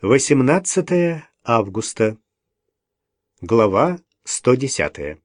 18 августа. Глава 110.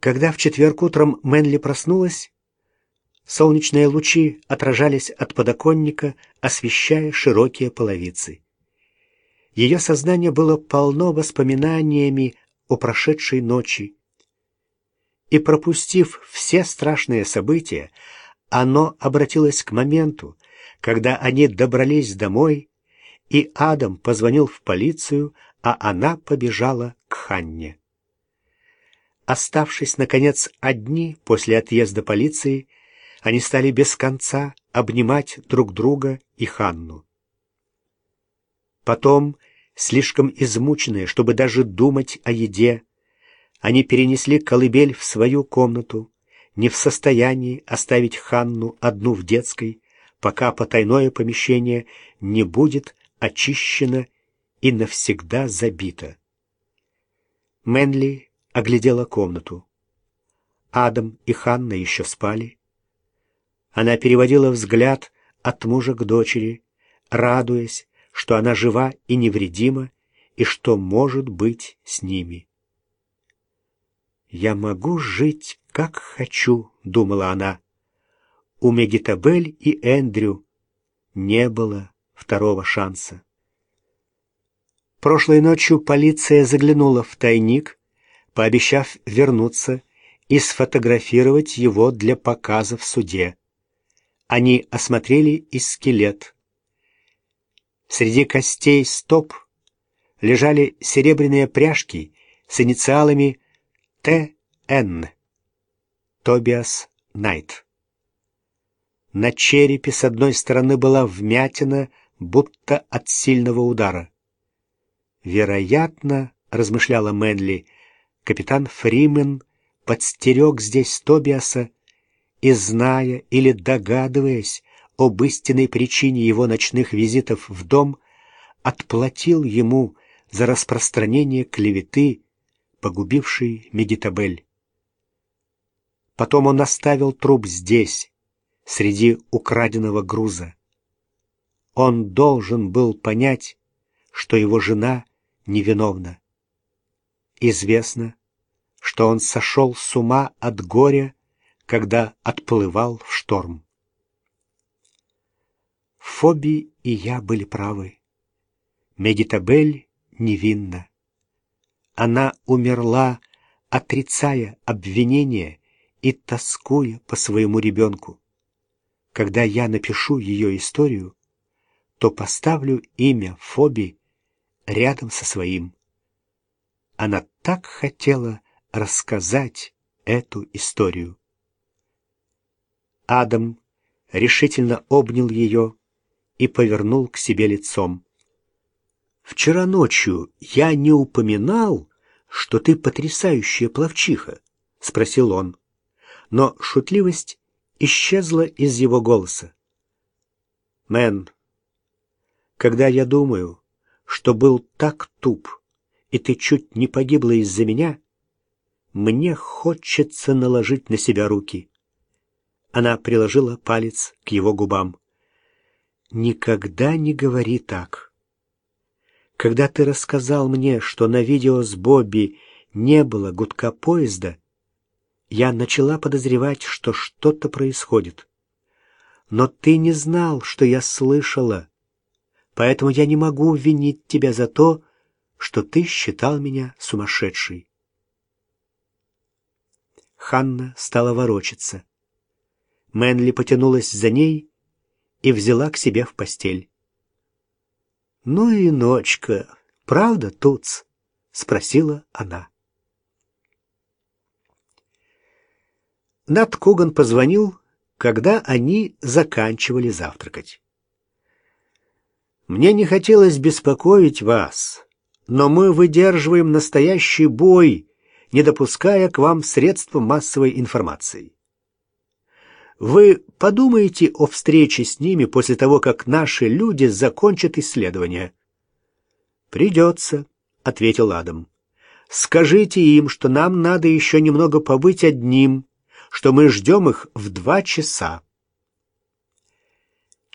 Когда в четверг утром Мэнли проснулась, солнечные лучи отражались от подоконника, освещая широкие половицы. Ее сознание было полно воспоминаниями о прошедшей ночи. И пропустив все страшные события, оно обратилось к моменту, когда они добрались домой и Адам позвонил в полицию, а она побежала к Ханне. Оставшись, наконец, одни после отъезда полиции, они стали без конца обнимать друг друга и Ханну. Потом, слишком измученные, чтобы даже думать о еде, они перенесли колыбель в свою комнату, не в состоянии оставить Ханну одну в детской, пока потайное помещение не будет очищена и навсегда забита. Мэнли оглядела комнату. Адам и Ханна еще спали. Она переводила взгляд от мужа к дочери, радуясь, что она жива и невредима, и что может быть с ними. «Я могу жить, как хочу», — думала она. У Мегитабель и Эндрю не было второго шанса. Прошлой ночью полиция заглянула в тайник, пообещав вернуться и сфотографировать его для показа в суде. Они осмотрели и скелет. Среди костей стоп лежали серебряные пряжки с инициалами Т.Н. Тобиас Найт. На черепе с одной стороны была вмятина будто от сильного удара. Вероятно, размышляла Мэнли, капитан Фримен подстерег здесь Тобиаса и, зная или догадываясь об истинной причине его ночных визитов в дом, отплатил ему за распространение клеветы, погубившей Медитабель. Потом он оставил труп здесь, среди украденного груза. Он должен был понять, что его жена невиновна. Известно, что он сошел с ума от горя, когда отплывал в шторм. Фоби и я были правы. Медитабель невинна. Она умерла, отрицая обвинения и тоскуя по своему ребенку. Когда я напишу ее историю, то поставлю имя Фоби рядом со своим. Она так хотела рассказать эту историю. Адам решительно обнял ее и повернул к себе лицом. «Вчера ночью я не упоминал, что ты потрясающая пловчиха?» — спросил он. Но шутливость исчезла из его голоса. «Мэн, когда я думаю, что был так туп, и ты чуть не погибла из-за меня, мне хочется наложить на себя руки. Она приложила палец к его губам. Никогда не говори так. Когда ты рассказал мне, что на видео с Бобби не было гудка поезда, я начала подозревать, что что-то происходит. Но ты не знал, что я слышала поэтому я не могу винить тебя за то, что ты считал меня сумасшедшей. Ханна стала ворочаться. Мэнли потянулась за ней и взяла к себе в постель. «Ну и ночка, правда, Туц?» — спросила она. Нат Куган позвонил, когда они заканчивали завтракать. Мне не хотелось беспокоить вас, но мы выдерживаем настоящий бой, не допуская к вам средств массовой информации. Вы подумаете о встрече с ними после того, как наши люди закончат исследование. Придется, ответил Адам. Скажите им, что нам надо еще немного побыть одним, что мы ждем их в два часа.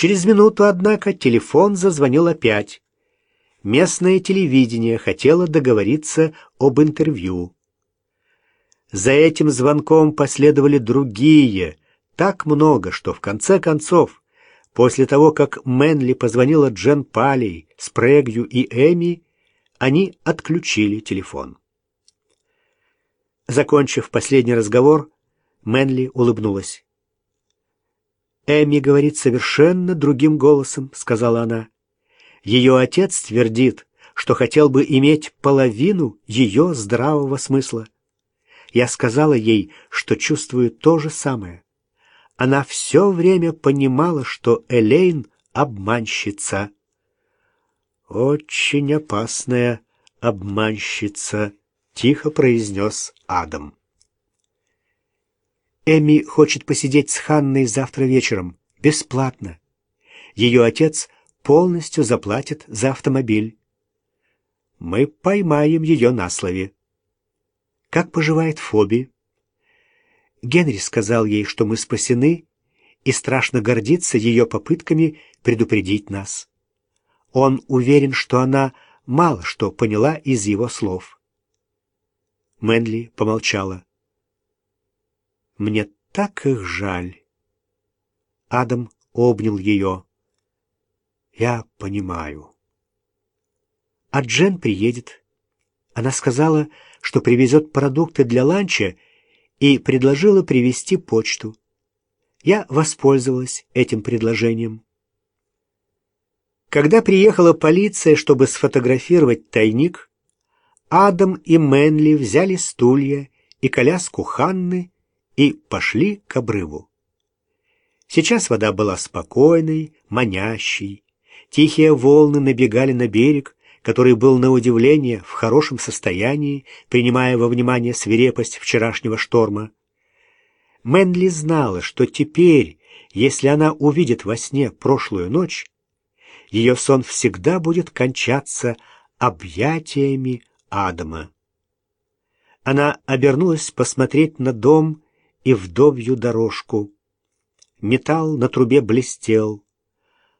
Через минуту, однако, телефон зазвонил опять. Местное телевидение хотело договориться об интервью. За этим звонком последовали другие, так много, что в конце концов, после того, как Мэнли позвонила Джен Палей, Спрэгью и Эми, они отключили телефон. Закончив последний разговор, Мэнли улыбнулась. «Эми говорит совершенно другим голосом», — сказала она. «Ее отец твердит, что хотел бы иметь половину ее здравого смысла. Я сказала ей, что чувствую то же самое. Она все время понимала, что Элейн — обманщица». «Очень опасная обманщица», — тихо произнес Адам. Эми хочет посидеть с Ханной завтра вечером, бесплатно. Ее отец полностью заплатит за автомобиль. Мы поймаем ее на слове. Как поживает Фоби? Генри сказал ей, что мы спасены, и страшно гордится ее попытками предупредить нас. Он уверен, что она мало что поняла из его слов. Мэнли помолчала. Мне так их жаль. Адам обнял ее. Я понимаю. А Джен приедет. Она сказала, что привезет продукты для ланча и предложила привезти почту. Я воспользовалась этим предложением. Когда приехала полиция, чтобы сфотографировать тайник, Адам и Мэнли взяли стулья и коляску Ханны и пошли к обрыву. Сейчас вода была спокойной, манящей. Тихие волны набегали на берег, который был на удивление в хорошем состоянии, принимая во внимание свирепость вчерашнего шторма. Мэнли знала, что теперь, если она увидит во сне прошлую ночь, ее сон всегда будет кончаться объятиями Адама. Она обернулась посмотреть на дом и вдовью дорожку. Металл на трубе блестел.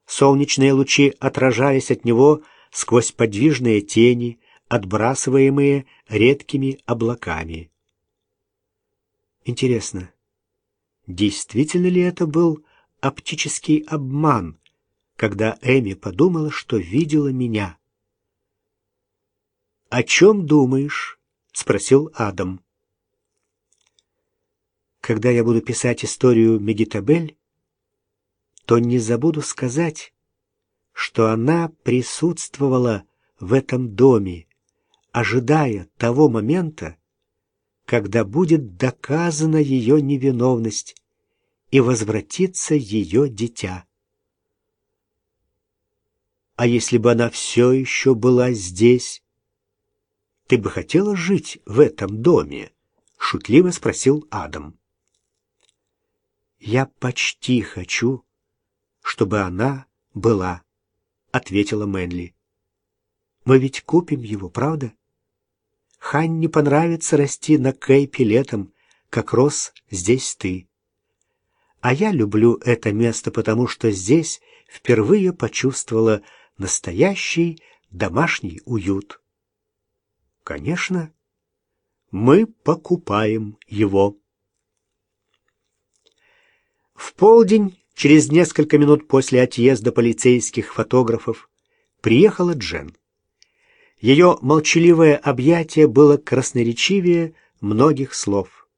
Солнечные лучи отражались от него сквозь подвижные тени, отбрасываемые редкими облаками. Интересно, действительно ли это был оптический обман, когда Эми подумала, что видела меня? «О чем думаешь?» — спросил Адам когда я буду писать историю Мегитабель, то не забуду сказать, что она присутствовала в этом доме, ожидая того момента, когда будет доказана ее невиновность и возвратится ее дитя. А если бы она все еще была здесь, ты бы хотела жить в этом доме? — шутливо спросил Адам. «Я почти хочу, чтобы она была», — ответила Мэнли. «Мы ведь купим его, правда? Ханне понравится расти на Кейпе летом, как рос здесь ты. А я люблю это место, потому что здесь впервые почувствовала настоящий домашний уют. Конечно, мы покупаем его. В полдень, через несколько минут после отъезда полицейских фотографов, приехала Джен. Ее молчаливое объятие было красноречивее многих слов.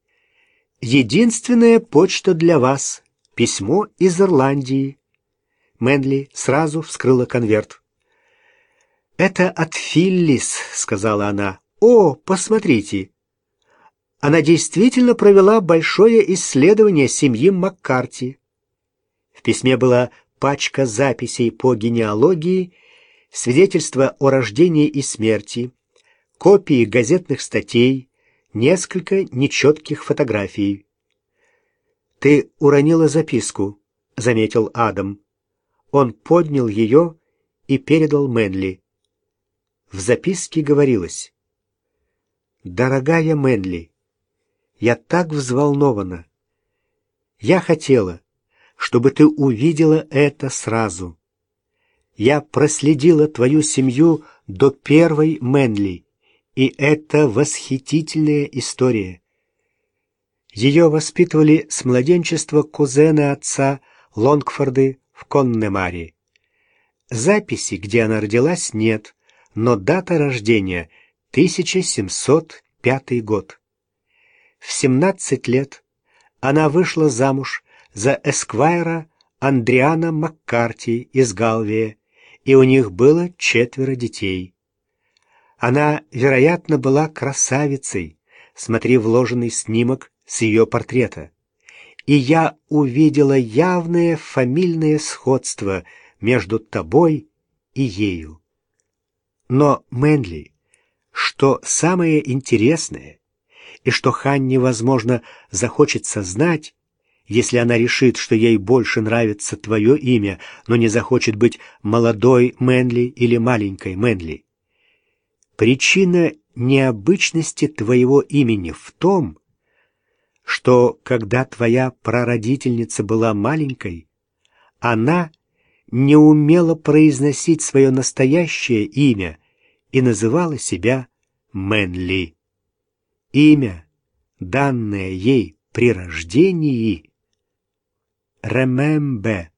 «Единственная почта для вас. Письмо из Ирландии». Мэнли сразу вскрыла конверт. «Это от Филлис», — сказала она. «О, посмотрите, она действительно провела большое исследование семьи Маккарти. В письме была пачка записей по генеалогии, свидетельства о рождении и смерти, копии газетных статей, несколько нечетких фотографий. «Ты уронила записку», — заметил Адам. Он поднял ее и передал Мэнли. В записке говорилось «Дорогая Мэнли, я так взволнована. Я хотела, чтобы ты увидела это сразу. Я проследила твою семью до первой Мэнли, и это восхитительная история. Ее воспитывали с младенчества кузены отца Лонгфорды в Коннемаре. Записи, где она родилась, нет, но дата рождения — 1705 год. В 17 лет она вышла замуж за эсквайра Андриана Маккарти из Галвия, и у них было четверо детей. Она, вероятно, была красавицей, смотри вложенный снимок с ее портрета. И я увидела явное фамильное сходство между тобой и ею. Но, Мэнли, что самое интересное, и что Ханне, возможно, захочется знать, если она решит, что ей больше нравится твое имя, но не захочет быть молодой Мэнли или маленькой Мэнли. Причина необычности твоего имени в том, что когда твоя прародительница была маленькой, она не умела произносить свое настоящее имя и называла себя Мэнли. Имя, данное ей при рождении, Ремембе,